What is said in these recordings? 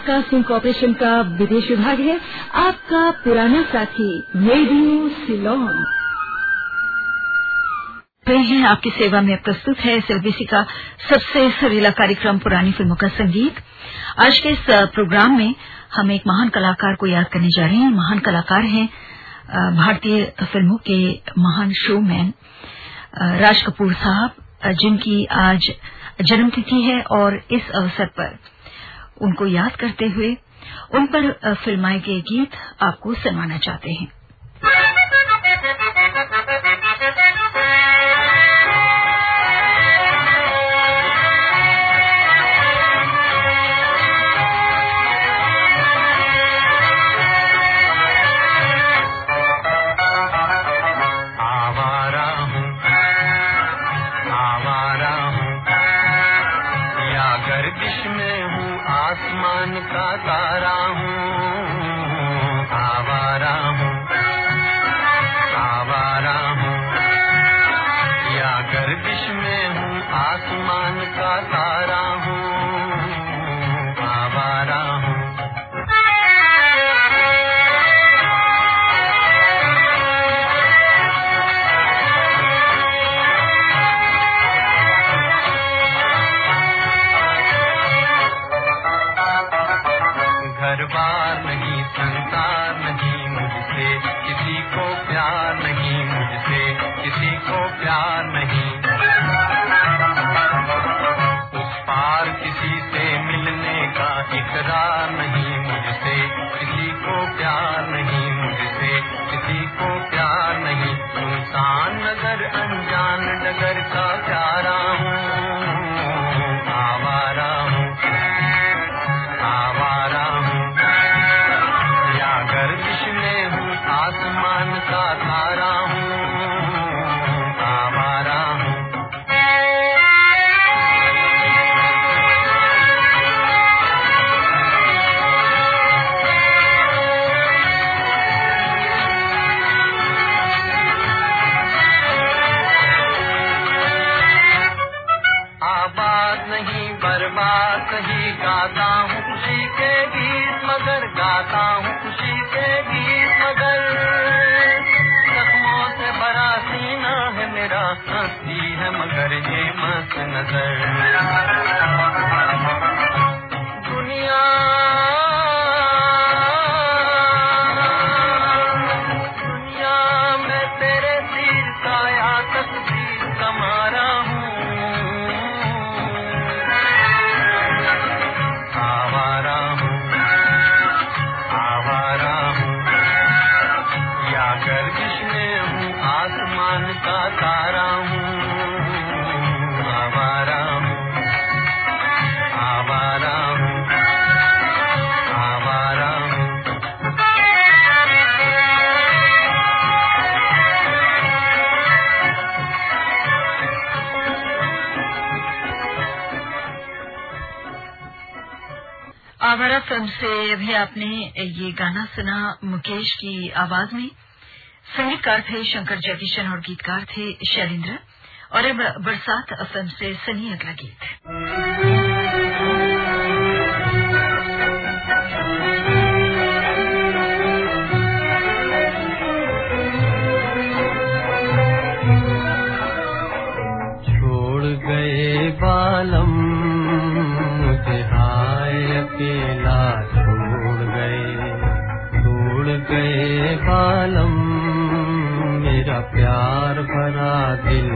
Broadcasting corporation का विदेश विभाग है। आपका पुराना साथी रेडियो सिलोन हैं आपकी सेवा में प्रस्तुत है एसएलबीसी का सबसे सरीला कार्यक्रम पुरानी फ़िल्मों का संगीत। आज के इस प्रोग्राम में हम एक महान कलाकार को याद करने जा रहे हैं। महान कलाकार हैं भारतीय फ़िल्मों के महान शोमैन राज कपूर साहब जिनकी आज जन्मतिथि है और इस अवसर पर। उनको याद करते हुए उन पर फिल्माए गए गीत आपको सुनवाना चाहते हैं। से भी आपने ये गाना सुना मुकेश की आवाज़ में। संगीतकार थे, शंकर जयकिशन और गीतकार थे शैलेन्द्र और अब बरसात असम से सनी अगला गीत। गए बालम दिल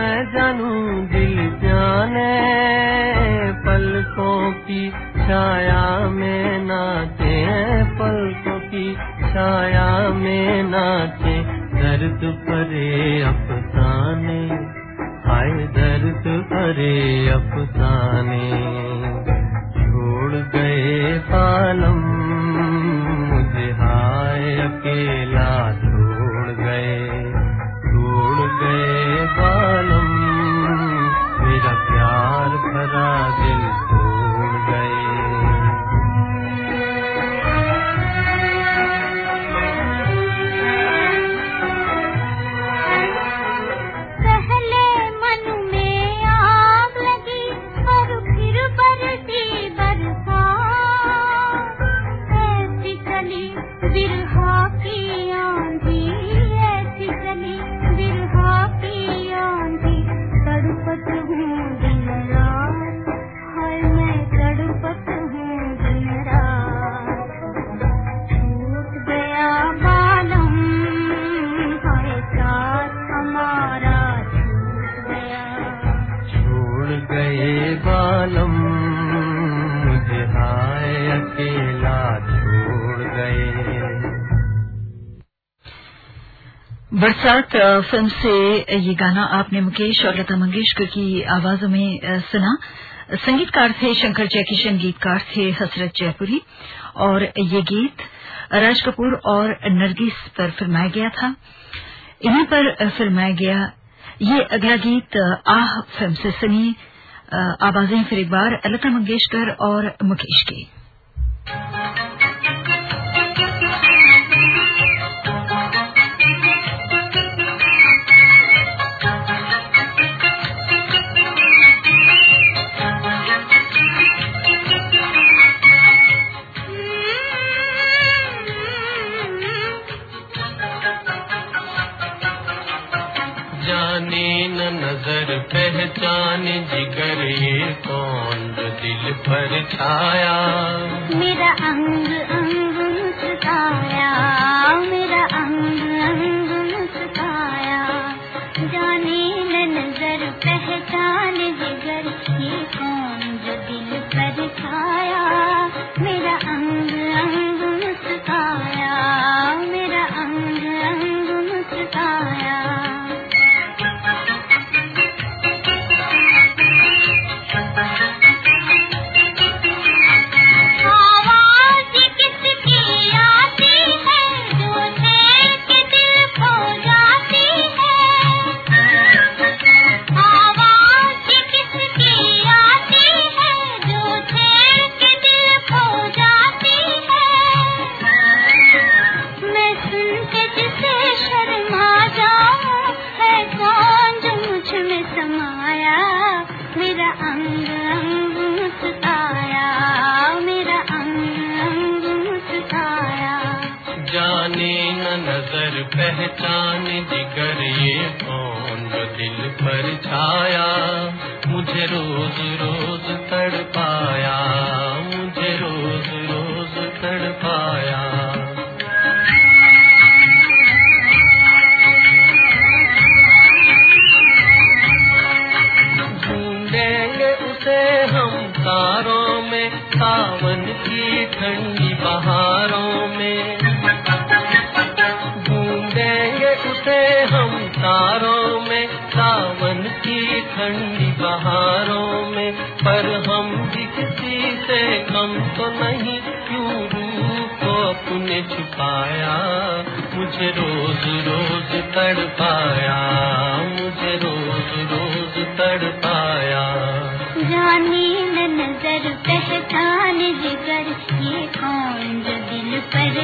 मैं जानू दिल जाने, पलकों की छाया में नाचे, पलकों की छाया में नाचे, दर्द परे अफसाने हाय दर्द परे अफसाने छोड़ गए पालम, मुझे हाय अकेला සාදෙන්න बरसात फ़िल्म से ये गाना आपने मुकेश और लता मंगेशकर की आवाजों में सुना। संगीतकार थे शंकर जयकिशन, गीतकार थे हसरत जयपुरी। और ये गीत राज कपूर और नरगिस पर फिल्माया गया था। इन्हीं पर फिल्माया गया। ये अगला गीत आह फ़िल्म से सुनिए। आवाज़ें फिर एक बार, लता मंगेशकर और मुकेश की। पर छाया। मेरा अंग पहचान जिगर ये कौन जो दिल पर छाया मुझे रोज रोज तड़ पाया नहीं क्यों रूप को अपने छुपाया? मुझे रोज रोज तड़ पाया मुझे रोज रोज तड़ पाया जानी नज़र, पहचान जिगर, ये कौन जो दिल पर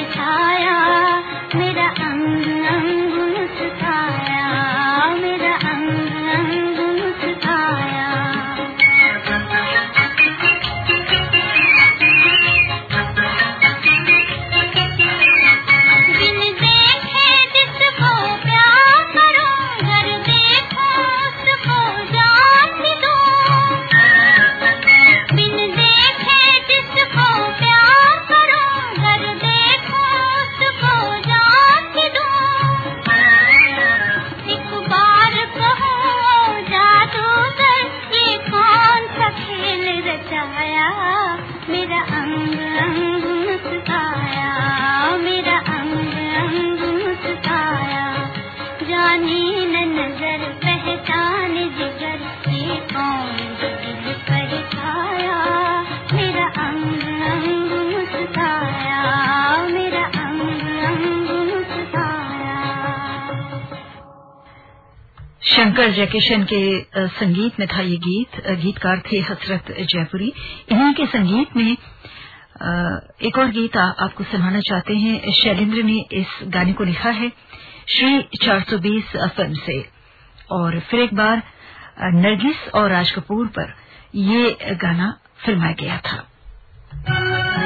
शंकर जयकिशन के संगीत में था ये गीत गीतकार थे हसरत जयपुरी। इन्हीं के संगीत में एक और गीत आपको सुनाना चाहते हैं, शैलेंद्र ने इस गाने को लिखा है, श्री 420 फ़िल्म से। और फिर एक बार नरगिस और राज कपूर पर ये गाना फिल्माया गया था।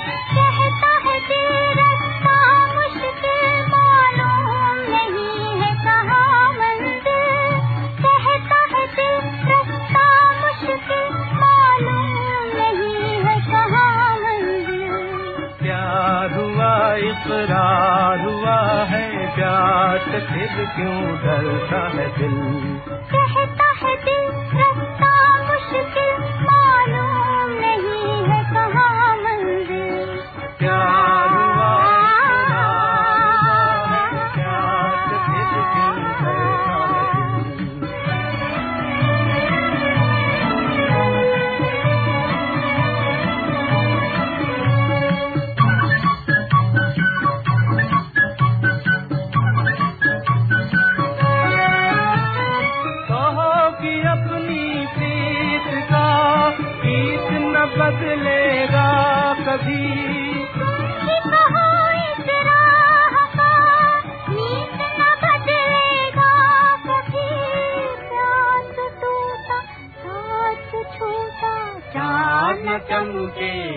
इकरार हुआ है प्यार फिर क्यों डरता है दिल?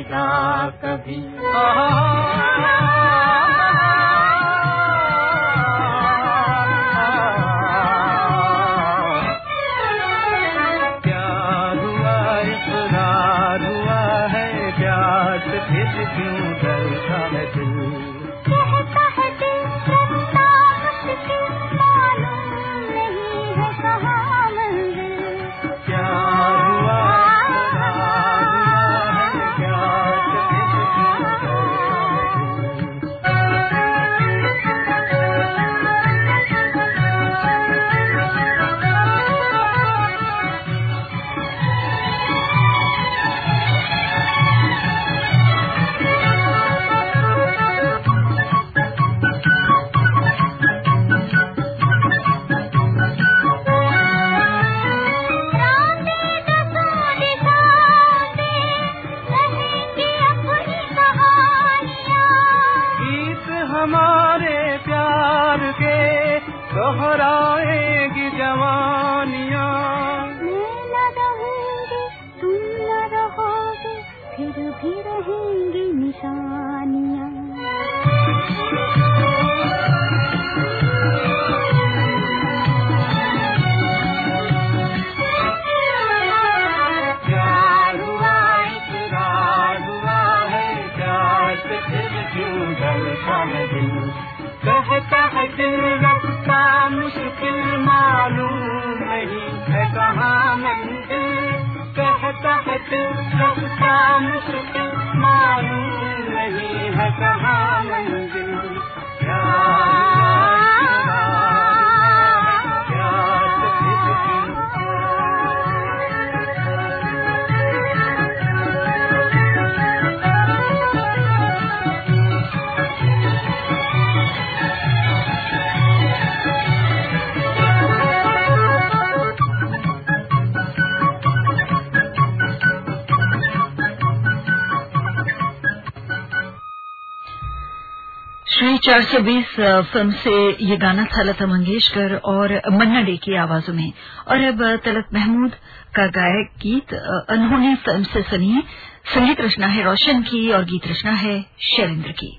चमकेगा कभी। दिल रखता, मुश्किल मालूम नहीं है कहाँ मंदिर कहता है दिल रखता, मुश्किल मालूम नहीं है कहाँ मंदिर 420 फ़िल्म से ये गाना था लता मंगेशकर और मन्ना डे की आवाजों में। और अब तलत महमूद का गायक गीत अनहोनी फ़िल्म से सुनिए संगीत रचना है रोशन की और गीत रचना है शैलेंद्र की।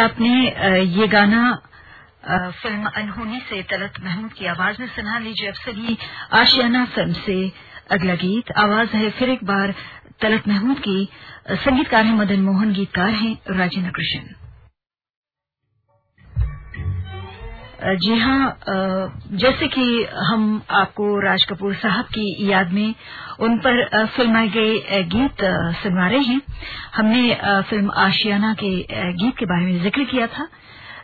आपने ये गाना फ़िल्म अनहोनी से तलत महमूद की आवाज़ में सुना, लीजिए अब सभी आशियाना फ़िल्म से अगला गीत। आवाज़ है फिर एक बार तलत महमूद की। संगीतकार हैं मदन मोहन, गीतकार हैं राजेन्द्र कृष्ण। जी हाँ जैसे कि हम आपको राज कपूर साहब की याद में उन पर फिल्माए गए गीत सुनवा रहे हैं। हमने फ़िल्म आशियाना के गीत के बारे में ज़िक्र किया था,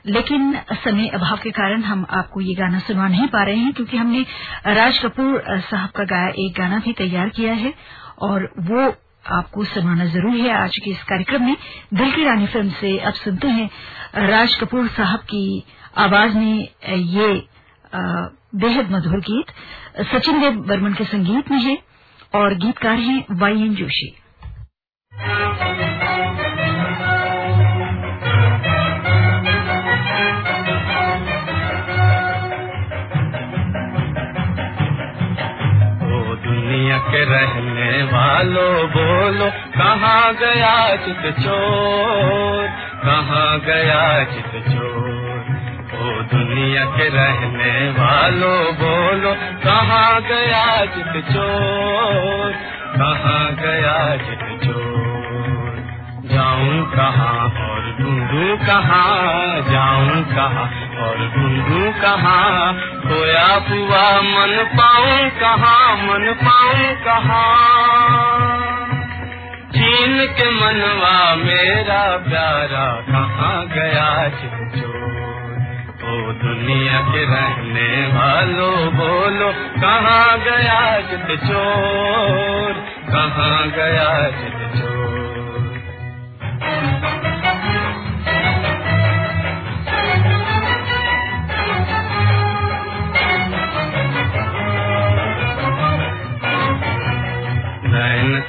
लेकिन समय अभाव के कारण हम आपको ये गाना सुनवा नहीं पा रहे हैं, क्योंकि हमने राज कपूर साहब का गाया एक गाना भी तैयार किया है, और वो आपको सुनाना ज़रूरी है। आज के इस कार्यक्रम में दिल की रानी फ़िल्म से अब सुनते हैं राज कपूर साहब की आवाज़ में ये बेहद मधुर गीत। सचिन देव बर्मन के संगीत में है और गीतकार हैं वाई एन जोशी। के रहने वालों, बोलो, कहाँ गया चित चोर? कहाँ गया चित चोर? ओ दुनिया के रहने वालों, बोलो, कहाँ गया चित चोर? कहाँ गया चित चोर? जाऊँ कहाँ और ढूंढू कहाँ? जाऊँ कहाँ? और ढूंढू कहाँ? खोया हुआ मन पाऊँ कहाँ? मन पाऊँ कहाँ? चीन के मनवा मेरा प्यारा कहाँ गया चिंचोर ओ दुनिया के रहने वालों, बोलो, कहाँ गया चित चोर कहाँ गया चित चोर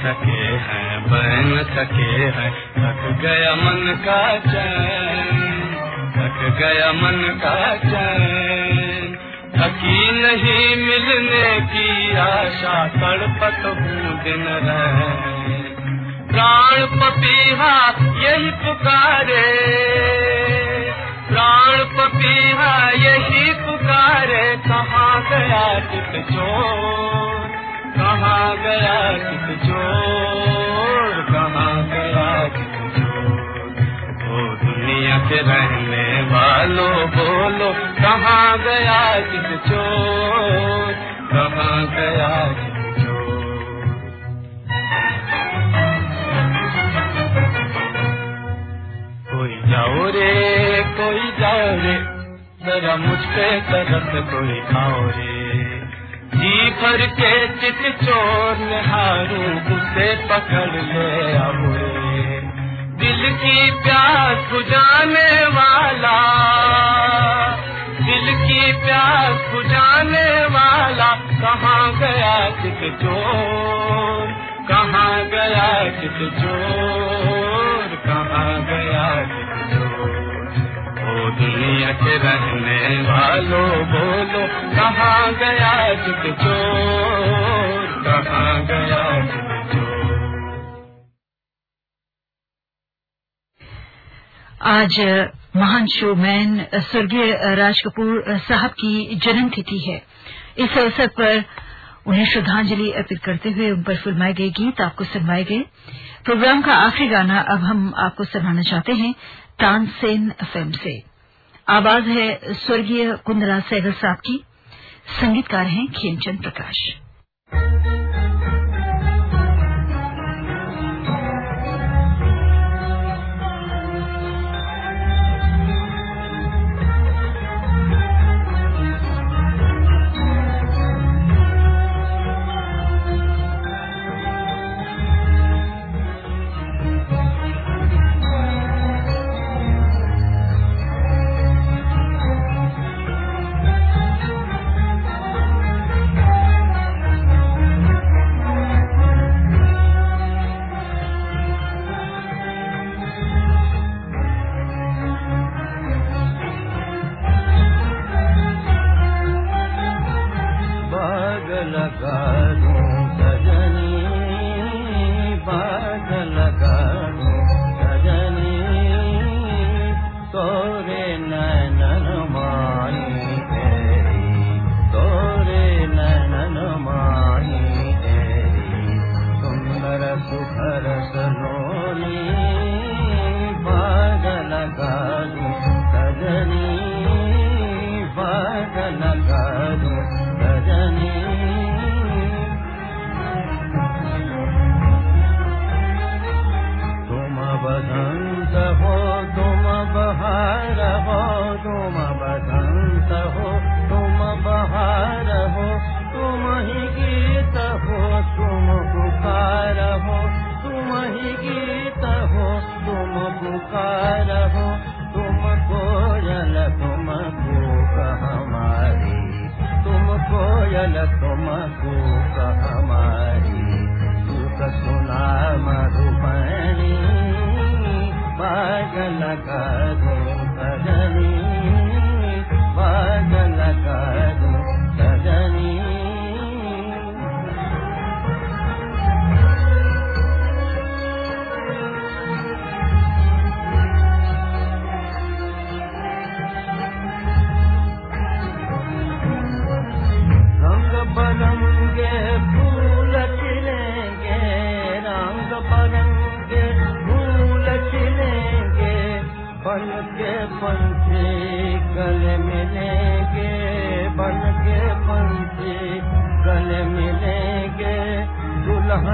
सके हैं बहन सके हैं। थक गया मन का चैन, थक गया मन का चैन। थकी नहीं मिलने की आशा, तड़पत हूँ दिन प्राण पपीहा यही पुकारे, प्राण पपीहा यही पुकारे। कहाँ गया चित चोर? गया चित चोर? कहाँ गया चोर? ओ दुनिया के रहने वालों, बोलो, कहाँ गया चित चोर? कहाँ गया कोई जाओ रे, कोई जाओ रे, जरा मुझके तरफ़ कोई आओ रे। जी भर के चित चोर निहारू उसे पकड़ ले रे दिल की प्यास बुझाने वाला, दिल की प्यास बुझाने वाला, कहाँ गया चित चोर? कहाँ गया चित चोर? कहाँ गया चित दुनिया के रहने वालों बोलो, कहाँ गया चित चोर? कहाँ गया आज महान शोमैन स्वर्गीय राज कपूर साहब की जन्म तिथि है। इस अवसर पर उन्हें श्रद्धांजलि अर्पित करते हुए उन पर फिल्माए गए गीत आपको सुनवाए गए। प्रोग्राम का आखिरी गाना अब हम आपको सुनाना चाहते हैं, तानसेन फ़िल्म से। आवाज़ है स्वर्गीय कुंदला सैगल साहब की। संगीतकार हैं खेमचंद प्रकाश।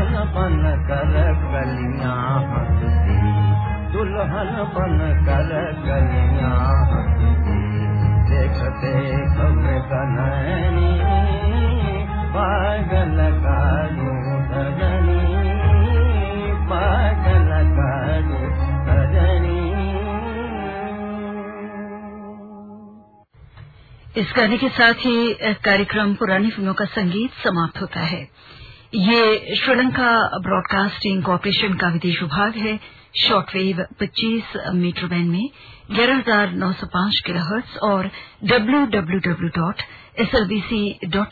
दुल्हन कर कलियाँ हंसती। दुल्हन बन कर कलियाँ हंसती। देख देख मृगनयनी पागल सजनी इस गाने के साथ ही कार्यक्रम पुरानी फ़िल्मों का संगीत समाप्त होता है। ये श्रीलंका ब्रॉडकास्टिंग कॉरपोरेशन का विदेश विभाग है। शॉर्टवेव 25 मीटर बैंड में ग्यारह हज़ार नौ सौ पाँच किलोहर्ट्ज और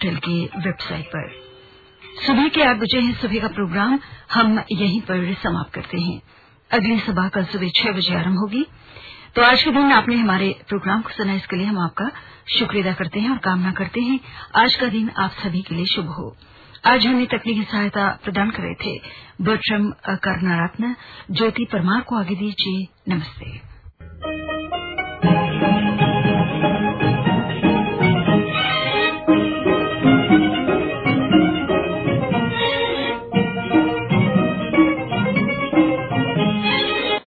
एल के वेबसाइट पर। सुबह के आठ बजे हैं सुबह का प्रोग्राम। हम यहीं पर समाप्त करते हैं। अगली सभा कल सुबह छह बजे आरंभ होगी। तो आज के दिन आपने हमारे प्रोग्राम को सुना, इसके लिए हम आपका शुक्रिया करते हैं और कामना करते हैं। आज का दिन आप सभी के लिए शुभ हो। आज हमें तकनीकी सहायता प्रदान कर रहे थे बर्ट्रम कर्नारत्न। ज्योति परमार को आगे दीजिए। नमस्ते।